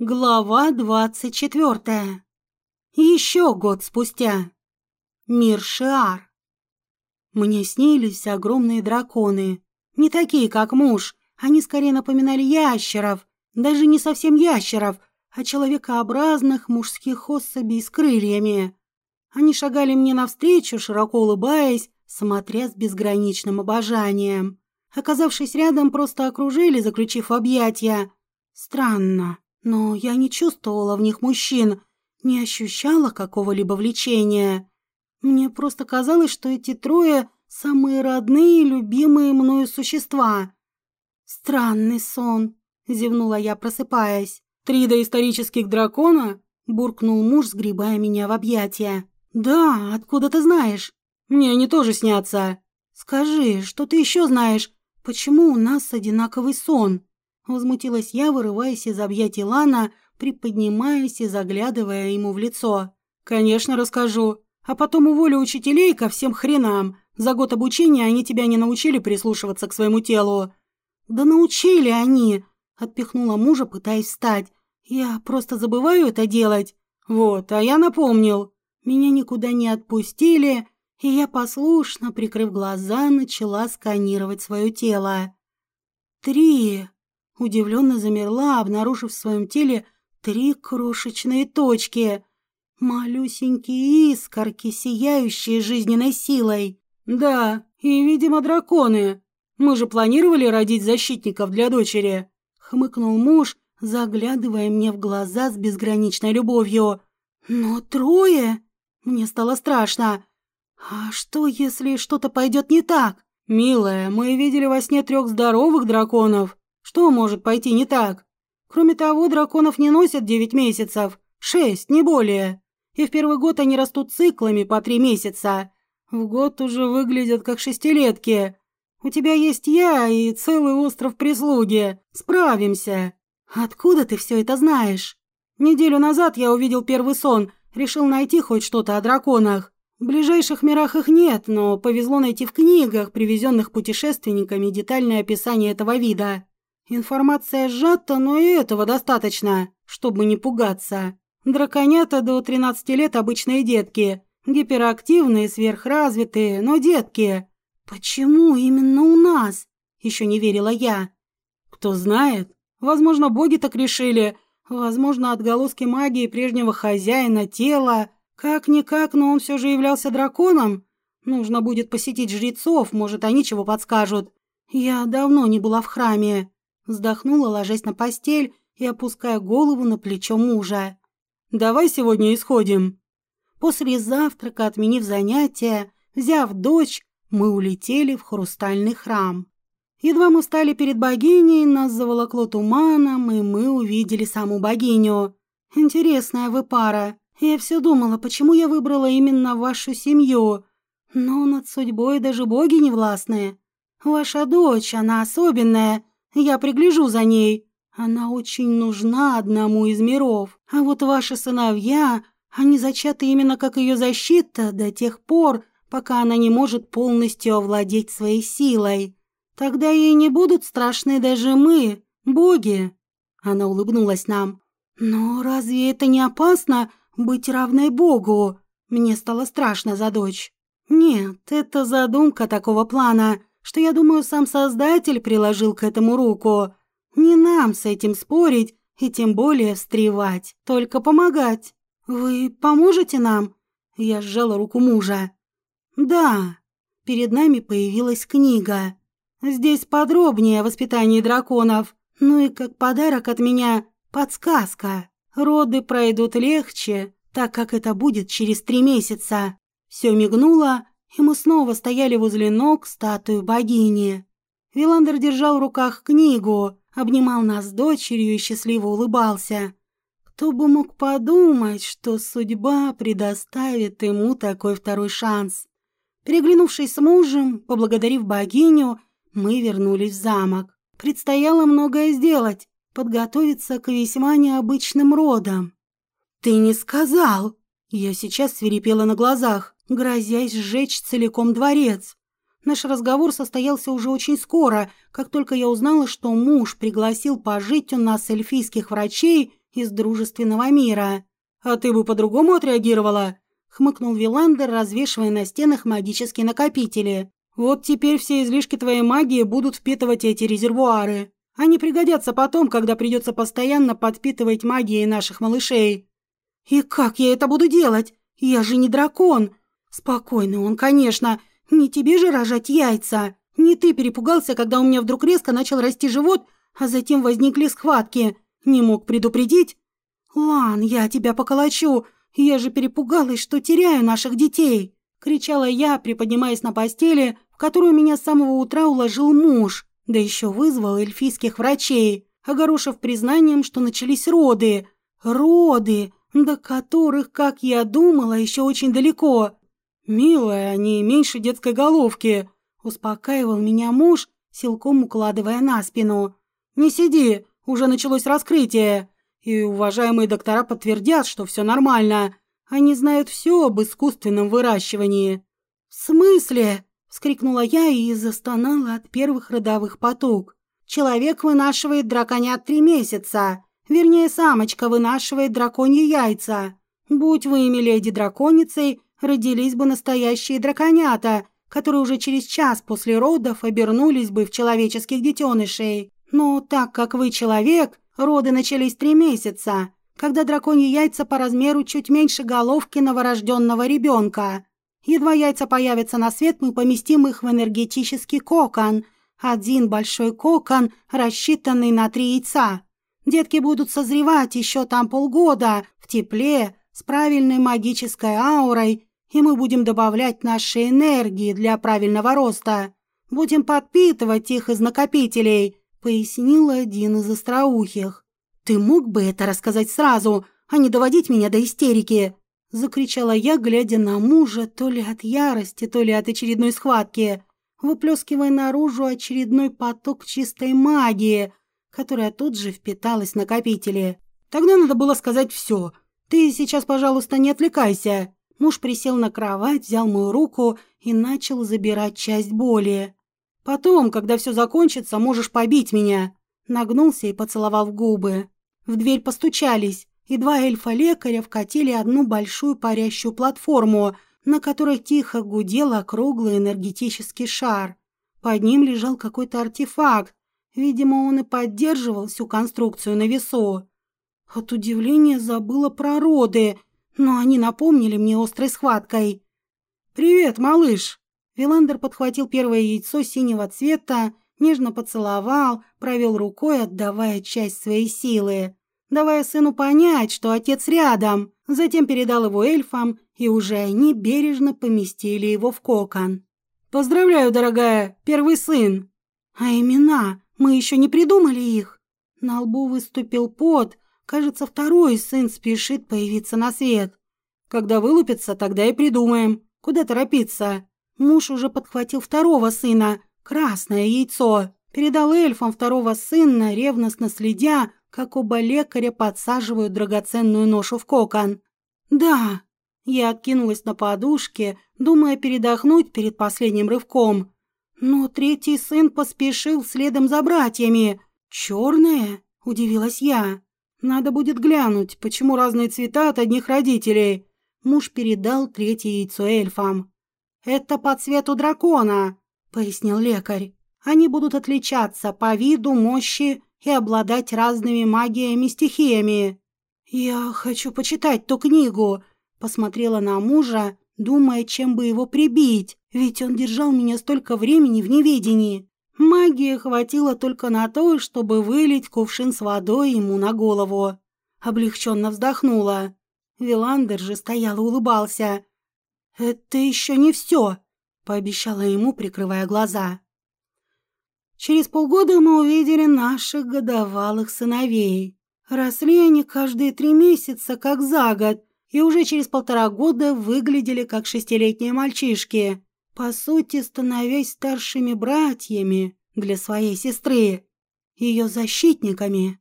Глава двадцать четвертая. Еще год спустя. Мир Шиар. Мне снились огромные драконы. Не такие, как муж. Они скорее напоминали ящеров. Даже не совсем ящеров, а человекообразных мужских особей с крыльями. Они шагали мне навстречу, широко улыбаясь, смотря с безграничным обожанием. Оказавшись рядом, просто окружили, заключив объятия. Странно. Но я не чувствовала в них мужчин, не ощущала какого-либо влечения. Мне просто казалось, что эти трое – самые родные и любимые мною существа. «Странный сон», – зевнула я, просыпаясь. «Три доисторических дракона?» – буркнул муж, сгребая меня в объятия. «Да, откуда ты знаешь?» «Мне они тоже снятся». «Скажи, что ты еще знаешь? Почему у нас одинаковый сон?» Возмутилась я, вырываясь из объятий Лана, приподнимаясь и заглядывая ему в лицо. «Конечно, расскажу. А потом уволю учителей ко всем хренам. За год обучения они тебя не научили прислушиваться к своему телу». «Да научили они!» – отпихнула мужа, пытаясь встать. «Я просто забываю это делать». «Вот, а я напомнил. Меня никуда не отпустили, и я послушно, прикрыв глаза, начала сканировать свое тело. «Три!» Удивленно замерла, обнаружив в своем теле три крошечные точки. Малюсенькие искорки, сияющие жизненной силой. «Да, и, видимо, драконы. Мы же планировали родить защитников для дочери», — хмыкнул муж, заглядывая мне в глаза с безграничной любовью. «Но трое?» Мне стало страшно. «А что, если что-то пойдет не так?» «Милая, мы видели во сне трех здоровых драконов. Что может пойти не так? Кроме того, драконов не носят девять месяцев, шесть, не более. И в первый год они растут циклами по три месяца. В год уже выглядят как шестилетки. У тебя есть я и целый остров прислуги. Справимся. Откуда ты все это знаешь? Неделю назад я увидел первый сон, решил найти хоть что-то о драконах. В ближайших мирах их нет, но повезло найти в книгах, привезенных путешественниками, детальное описание этого вида. Информация сжата, но и этого достаточно, чтобы не пугаться. Драконята до 13 лет обычные детки, гиперактивные, сверхразвитые, но детки. Почему именно у нас? Еще не верила я. Кто знает, возможно, боги так решили, возможно, отголоски магии прежнего хозяина тела. Как-никак, но он все же являлся драконом. Нужно будет посетить жрецов, может, они чего подскажут. Я давно не была в храме. Вздохнула, ложась на постель и опуская голову на плечо мужа. «Давай сегодня исходим». После завтрака, отменив занятия, взяв дочь, мы улетели в хрустальный храм. Едва мы встали перед богиней, нас заволокло туманом, и мы увидели саму богиню. Интересная вы пара. Я все думала, почему я выбрала именно вашу семью. Но над судьбой даже боги не властны. Ваша дочь, она особенная, я пригляжу за ней. Она очень нужна одному из миров. А вот ваши сыновья, они зачаты именно как ее защита до тех пор, пока она не может полностью овладеть своей силой. Тогда ей не будут страшны даже мы, боги. Она улыбнулась нам. Но разве это не опасно быть равной богу? Мне стало страшно за дочь. Нет, это задумка такого плана что, я думаю, сам Создатель приложил к этому руку. Не нам с этим спорить и тем более встревать, только помогать. Вы поможете нам?» Я сжала руку мужа. «Да». Перед нами появилась книга. Здесь подробнее о воспитании драконов. Ну и как подарок от меня подсказка. Роды пройдут легче, так как это будет через три месяца. Все мигнуло, и мы снова стояли возле ног статуи богини. Виландер держал в руках книгу, обнимал нас с дочерью и счастливо улыбался. Кто бы мог подумать, что судьба предоставит ему такой второй шанс. Переглянувшись с мужем, поблагодарив богиню, мы вернулись в замок. Предстояло многое сделать, подготовиться к весьма необычным родам. «Ты не сказал!» Я сейчас свирепела на глазах грозясь сжечь целиком дворец. Наш разговор состоялся уже очень скоро, как только я узнала, что муж пригласил пожить у нас эльфийских врачей из дружественного мира. А ты бы по-другому отреагировала? хмыкнул Виландер, развешивая на стенах магические накопители. Вот теперь все излишки твоей магии будут впитывать эти резервуары. Они пригодятся потом, когда придется постоянно подпитывать магией наших малышей. И как я это буду делать? Я же не дракон. Спокойный он, конечно. Не тебе же рожать яйца. Не ты перепугался, когда у меня вдруг резко начал расти живот, а затем возникли схватки. Не мог предупредить? Лан, я тебя поколочу. Я же перепугалась, что теряю наших детей!» — кричала я, приподнимаясь на постели, в которую меня с самого утра уложил муж, да еще вызвал эльфийских врачей, огорошив признанием, что начались роды. Роды, до которых, как я думала, еще очень далеко. «Милая, не меньше детской головки», — успокаивал меня муж, силком укладывая на спину. «Не сиди, уже началось раскрытие. И уважаемые доктора подтвердят, что все нормально. Они знают все об искусственном выращивании. В смысле? вскрикнула я и застонала от первых родовых потуг. Человек вынашивает драконят три месяца. Вернее, самочка вынашивает драконьи яйца. Будь вы, миледи драконицей, родились бы настоящие драконята, которые уже через час после родов обернулись бы в человеческих детенышей. Но так как вы человек, Роды начались три месяца, когда драконьи яйца по размеру чуть меньше головки новорожденного ребенка. Едва яйца появятся на свет, мы поместим их в энергетический кокон. Один большой кокон, рассчитанный на три яйца. Детки будут созревать еще там полгода, в тепле, с правильной магической аурой, и мы будем добавлять наши энергии для правильного роста. Будем подпитывать их из накопителей, пояснил один из остроухих. «Ты мог бы это рассказать сразу, а не доводить меня до истерики?» Закричала я, глядя на мужа, то ли от ярости, то ли от очередной схватки, выплескивая наружу очередной поток чистой магии, которая тут же впиталась в накопители. Тогда надо было сказать все. «Ты сейчас, пожалуйста, не отвлекайся». Муж присел на кровать, взял мою руку и начал забирать часть боли. Потом, когда все закончится, можешь побить меня». Нагнулся и поцеловал в губы. В дверь постучались, и два эльфа-лекаря вкатили одну большую парящую платформу, на которой тихо гудел округлый энергетический шар. Под ним лежал какой-то артефакт. Видимо, он и поддерживал всю конструкцию на весу. От удивления забыла про роды, но они напомнили мне острой схваткой. «Привет, малыш!» Виландер подхватил первое яйцо синего цвета, нежно поцеловал, провел рукой, отдавая часть своей силы, давая сыну понять, что отец рядом, затем передал его эльфам, и уже они бережно поместили его в кокон. «Поздравляю, дорогая, первый сын!» «А имена? Мы еще не придумали их!» На лбу выступил пот, кажется, второй сын спешит появиться на свет. «Когда вылупится, тогда и придумаем. Куда торопиться?» Муж уже подхватил второго сына, красное яйцо, передал эльфам второго сына, ревностно следя, как оба лекаря подсаживают драгоценную ношу в кокон. «Да». Я откинулась на подушке, думая передохнуть перед последним рывком. Но третий сын поспешил следом за братьями. «Черное?» – удивилась я. «Надо будет глянуть, почему разные цвета от одних родителей». Муж передал третье яйцо эльфам. «Это по цвету дракона», — пояснил лекарь. «Они будут отличаться по виду, мощи и обладать разными магиями-стихиями». «Я хочу почитать ту книгу», — посмотрела на мужа, думая, чем бы его прибить, ведь он держал меня столько времени в неведении. Магии хватило только на то, чтобы вылить кувшин с водой ему на голову. Облегченно вздохнула. Виландер же стоял и улыбался. «Это еще не все», — пообещала ему, прикрывая глаза. Через полгода мы увидели наших годовалых сыновей. Росли они каждые три месяца, как за год, и уже через полтора года выглядели как шестилетние мальчишки, по сути, становясь старшими братьями для своей сестры, ее защитниками.